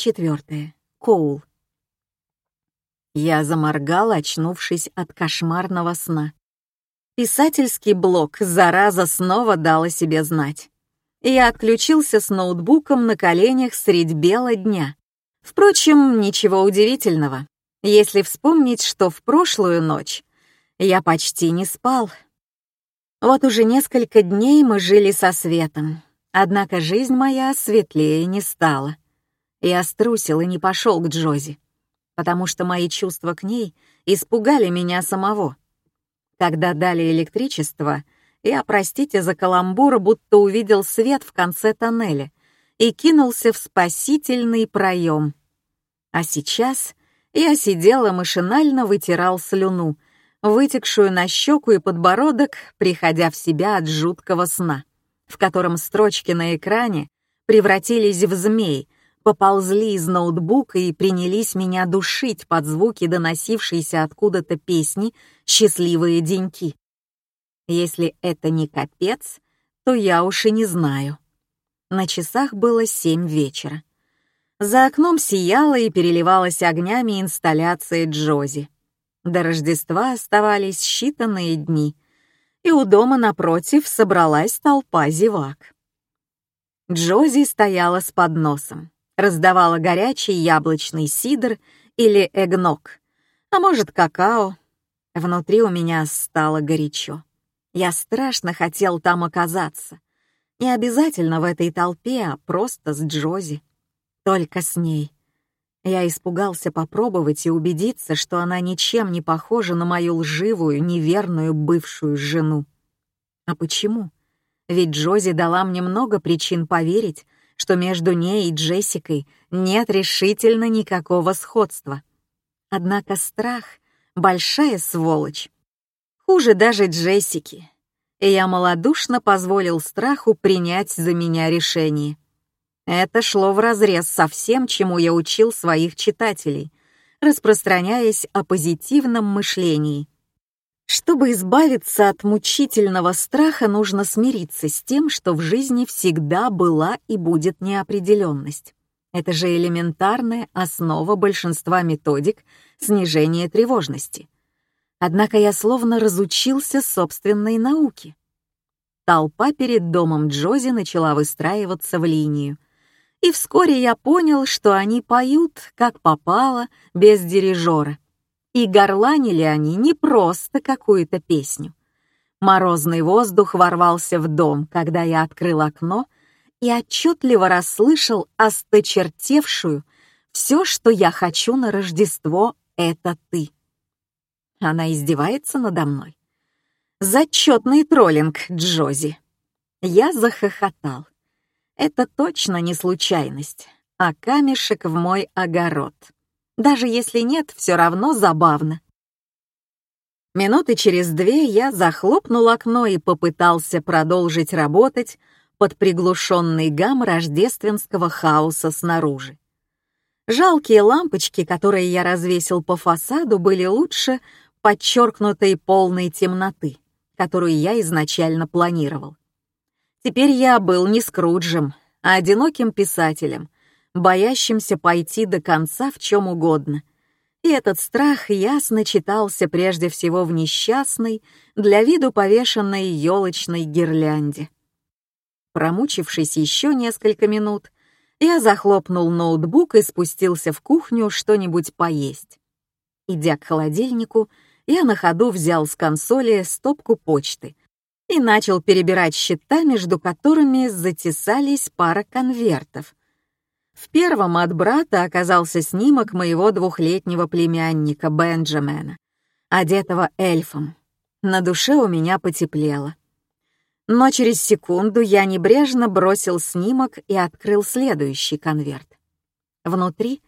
Четвертая. Коул. Я заморгал, очнувшись от кошмарного сна. Писательский блок, зараза, снова дал о себе знать. Я отключился с ноутбуком на коленях средь бела дня. Впрочем, ничего удивительного, если вспомнить, что в прошлую ночь я почти не спал. Вот уже несколько дней мы жили со светом, однако жизнь моя светлее не стала. Я струсил и не пошел к Джози, потому что мои чувства к ней испугали меня самого. Когда дали электричество, я, простите за каламбур, будто увидел свет в конце тоннеля и кинулся в спасительный проем. А сейчас я сидел и машинально вытирал слюну, вытекшую на щеку и подбородок, приходя в себя от жуткого сна, в котором строчки на экране превратились в змей, поползли из ноутбука и принялись меня душить под звуки доносившейся откуда-то песни «Счастливые деньки». Если это не капец, то я уж и не знаю. На часах было семь вечера. За окном сияла и переливалась огнями инсталляция Джози. До Рождества оставались считанные дни, и у дома напротив собралась толпа зевак. Джози стояла с подносом, раздавала горячий яблочный сидр или эгног, а может, какао. Внутри у меня стало горячо. Я страшно хотел там оказаться. Не обязательно в этой толпе, а просто с Джози. Только с ней. Я испугался попробовать и убедиться, что она ничем не похожа на мою лживую, неверную бывшую жену. А почему? Ведь Джози дала мне много причин поверить, что между ней и Джессикой нет решительно никакого сходства. Однако страх — большая сволочь. Хуже даже Джессики. И я малодушно позволил страху принять за меня решение. Это шло вразрез со всем, чему я учил своих читателей, распространяясь о позитивном мышлении. Чтобы избавиться от мучительного страха, нужно смириться с тем, что в жизни всегда была и будет неопределенность. Это же элементарная основа большинства методик снижения тревожности. Однако я словно разучился собственной науке. Толпа перед домом Джози начала выстраиваться в линию — и вскоре я понял, что они поют, как попало, без дирижера. И горланили они не просто какую-то песню. Морозный воздух ворвался в дом, когда я открыл окно и отчетливо расслышал осточертевшую «Все, что я хочу на Рождество, это ты». Она издевается надо мной. Зачетный троллинг, Джози. Я захохотал. Это точно не случайность, а камешек в мой огород. Даже если нет, все равно забавно. Минуты через две я захлопнул окно и попытался продолжить работать под приглушенный гам рождественского хаоса снаружи. Жалкие лампочки, которые я развесил по фасаду, были лучше подчеркнутой полной темноты, которую я изначально планировал. Теперь я был не Скруджем, а одиноким писателем, боящимся пойти до конца в чем угодно. И этот страх ясно читался прежде всего в несчастной, для виду повешенной елочной гирлянде. Промучившись еще несколько минут, я захлопнул ноутбук и спустился в кухню что-нибудь поесть. Идя к холодильнику, я на ходу взял с консоли стопку почты и начал перебирать счета, между которыми затесались пара конвертов. В первом от брата оказался снимок моего двухлетнего племянника Бенджамена, одетого эльфом. На душе у меня потеплело. Но через секунду я небрежно бросил снимок и открыл следующий конверт. Внутри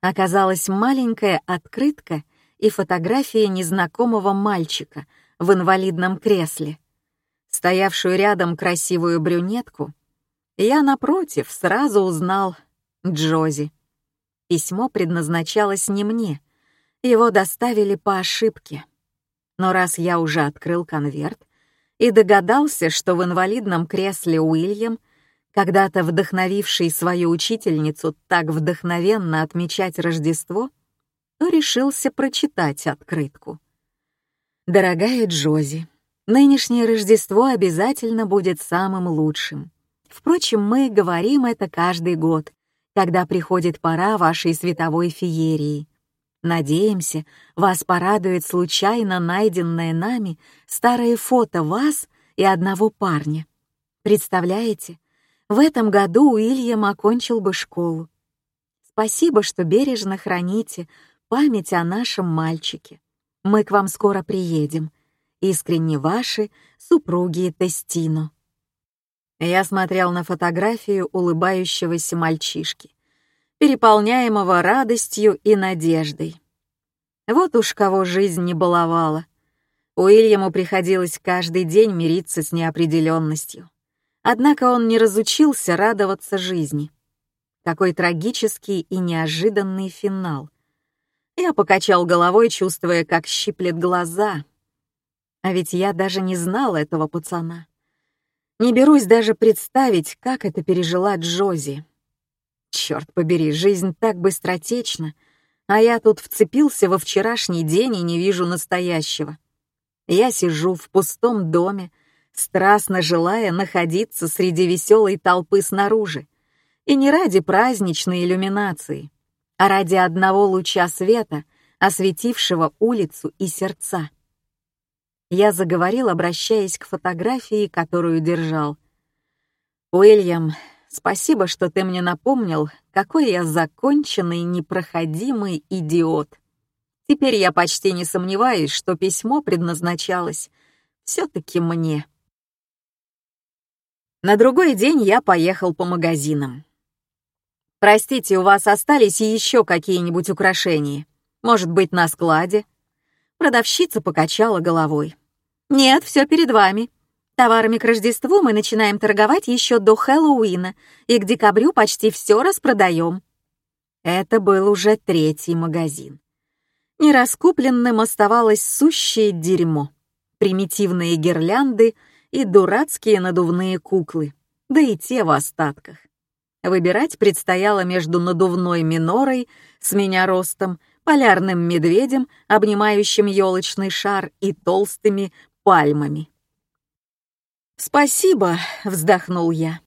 оказалась маленькая открытка и фотография незнакомого мальчика в инвалидном кресле — стоявшую рядом красивую брюнетку, я, напротив, сразу узнал Джози. Письмо предназначалось не мне, его доставили по ошибке. Но раз я уже открыл конверт и догадался, что в инвалидном кресле Уильям, когда-то вдохновивший свою учительницу так вдохновенно отмечать Рождество, то решился прочитать открытку. «Дорогая Джози, нынешнее Рождество обязательно будет самым лучшим. Впрочем, мы говорим это каждый год, когда приходит пора вашей световой феерии. Надеемся, вас порадует случайно найденное нами старое фото вас и одного парня. Представляете, в этом году Уильям окончил бы школу. Спасибо, что бережно храните память о нашем мальчике. Мы к вам скоро приедем. Искренне ваши супруги Тестино. Я смотрел на фотографию улыбающегося мальчишки, переполняемого радостью и надеждой. Вот уж кого жизнь не баловала. Уильяму приходилось каждый день мириться с неопределенностью. Однако он не разучился радоваться жизни. Какой трагический и неожиданный финал. Я покачал головой, чувствуя, как щиплет глаза. А ведь я даже не знал этого пацана. Не берусь даже представить, как это пережила Джози. Черт побери, жизнь так быстротечна, а я тут вцепился во вчерашний день и не вижу настоящего. Я сижу в пустом доме, страстно желая находиться среди веселой толпы снаружи. И не ради праздничной иллюминации, а ради одного луча света, осветившего улицу и сердца. Я заговорил, обращаясь к фотографии, которую держал. «Уильям, спасибо, что ты мне напомнил, какой я законченный, непроходимый идиот. Теперь я почти не сомневаюсь, что письмо предназначалось все-таки мне». На другой день я поехал по магазинам. «Простите, у вас остались еще какие-нибудь украшения? Может быть, на складе?» Продавщица покачала головой. «Нет, все перед вами. Товарами к Рождеству мы начинаем торговать еще до Хэллоуина, и к декабрю почти все распродаем». Это был уже третий магазин. Нераскупленным оставалось сущее дерьмо, примитивные гирлянды — и дурацкие надувные куклы, да и те в остатках. Выбирать предстояло между надувной минорой с меня ростом, полярным медведем, обнимающим елочный шар и толстыми пальмами. «Спасибо», — вздохнул я.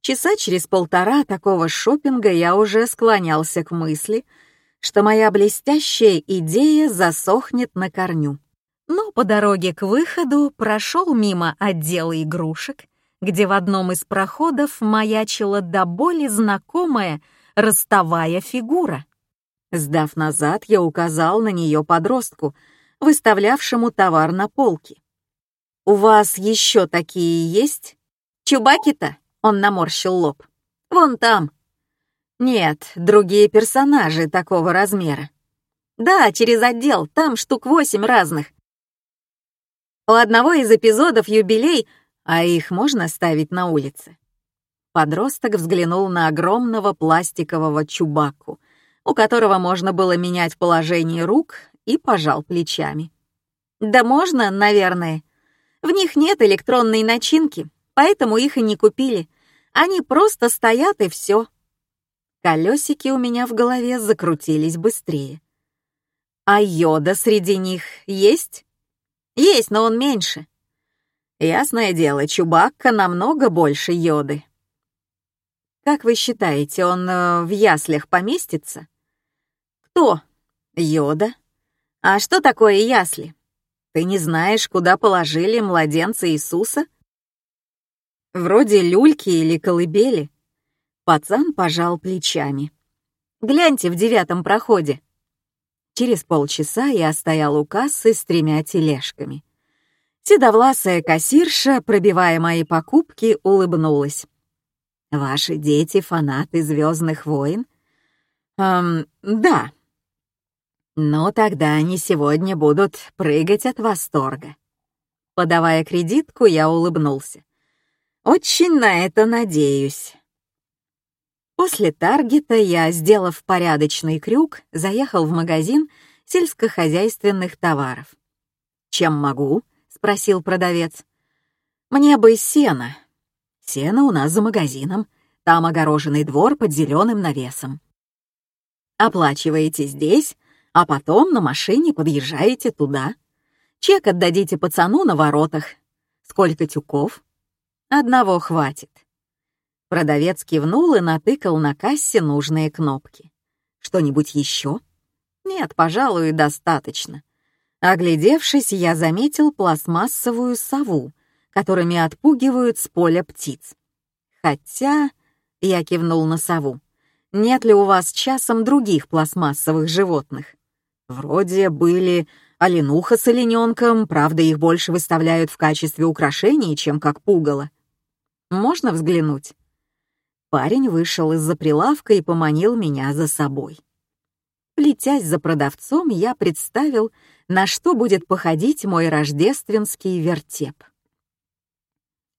Часа через полтора такого шопинга я уже склонялся к мысли, что моя блестящая идея засохнет на корню но по дороге к выходу прошел мимо отдела игрушек, где в одном из проходов маячила до боли знакомая ростовая фигура. Сдав назад, я указал на нее подростку, выставлявшему товар на полке. «У вас еще такие есть?» «Чубаки-то?» — он наморщил лоб. «Вон там». «Нет, другие персонажи такого размера». «Да, через отдел, там штук восемь разных. У одного из эпизодов юбилей, а их можно ставить на улице. Подросток взглянул на огромного пластикового чубаку, у которого можно было менять положение рук, и пожал плечами. «Да можно, наверное. В них нет электронной начинки, поэтому их и не купили. Они просто стоят и все». Колесики у меня в голове закрутились быстрее. «А йода среди них есть?» Есть, но он меньше. Ясное дело, Чубакка намного больше йоды. Как вы считаете, он э, в яслях поместится? Кто? Йода. А что такое ясли? Ты не знаешь, куда положили младенца Иисуса? Вроде люльки или колыбели. Пацан пожал плечами. Гляньте в девятом проходе. Через полчаса я стоял у кассы с тремя тележками. Седовласая кассирша, пробивая мои покупки, улыбнулась. «Ваши дети — фанаты «Звездных войн»?» «Эм, да». «Ну, тогда они сегодня будут прыгать от восторга». Подавая кредитку, я улыбнулся. «Очень на это надеюсь». После Таргета я, сделав порядочный крюк, заехал в магазин сельскохозяйственных товаров. «Чем могу?» — спросил продавец. «Мне бы сено». Сено у нас за магазином, там огороженный двор под зеленым навесом. Оплачиваете здесь, а потом на машине подъезжаете туда. Чек отдадите пацану на воротах. Сколько тюков? Одного хватит. Продавец кивнул и натыкал на кассе нужные кнопки. Что-нибудь еще? Нет, пожалуй, достаточно. Оглядевшись, я заметил пластмассовую сову, которыми отпугивают с поля птиц. Хотя, я кивнул на сову, нет ли у вас часом других пластмассовых животных? Вроде были оленуха с олененком, правда, их больше выставляют в качестве украшений, чем как пугало. Можно взглянуть? Парень вышел из-за прилавка и поманил меня за собой. Плетясь за продавцом, я представил, на что будет походить мой рождественский вертеп.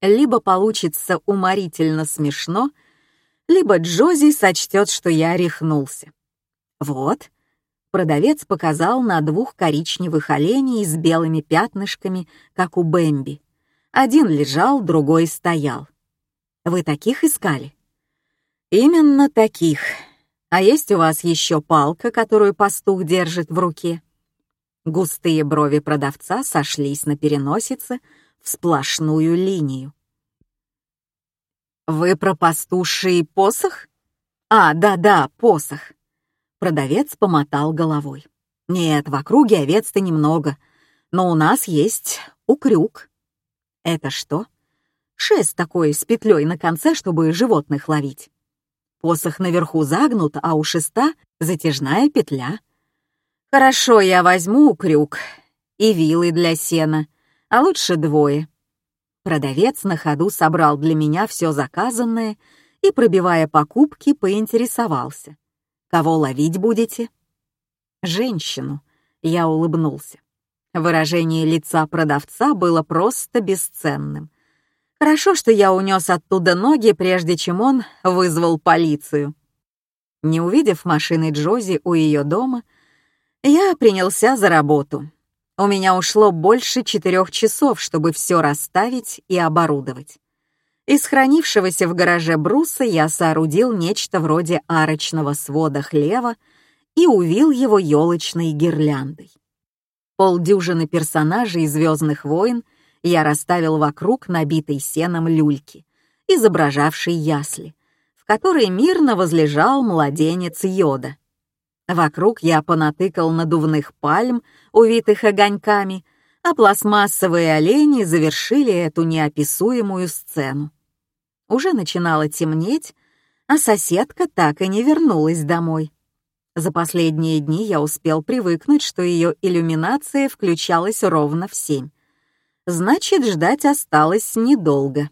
Либо получится уморительно смешно, либо Джози сочтет, что я рехнулся. Вот, продавец показал на двух коричневых оленей с белыми пятнышками, как у Бэмби. Один лежал, другой стоял. Вы таких искали? Именно таких. А есть у вас еще палка, которую пастух держит в руке? Густые брови продавца сошлись на переносице в сплошную линию. «Вы про пастуший посох?» «А, да-да, посох». Продавец помотал головой. «Нет, в округе овец-то немного, но у нас есть укрюк». «Это что?» «Шест такой с петлей на конце, чтобы животных ловить». Посох наверху загнут, а у шеста затяжная петля. Хорошо, я возьму крюк и вилы для сена, а лучше двое. Продавец на ходу собрал для меня все заказанное и, пробивая покупки, поинтересовался. «Кого ловить будете?» «Женщину», — я улыбнулся. Выражение лица продавца было просто бесценным. Хорошо, что я унес оттуда ноги, прежде чем он вызвал полицию. Не увидев машины Джози у ее дома, я принялся за работу. У меня ушло больше четырех часов, чтобы все расставить и оборудовать. Из хранившегося в гараже бруса я соорудил нечто вроде арочного свода хлева и увил его елочной гирляндой. Полдюжины персонажей «Звездных войн» я расставил вокруг набитой сеном люльки, изображавшей ясли, в которой мирно возлежал младенец Йода. Вокруг я понатыкал надувных пальм, увитых огоньками, а пластмассовые олени завершили эту неописуемую сцену. Уже начинало темнеть, а соседка так и не вернулась домой. За последние дни я успел привыкнуть, что ее иллюминация включалась ровно в семь значит, ждать осталось недолго.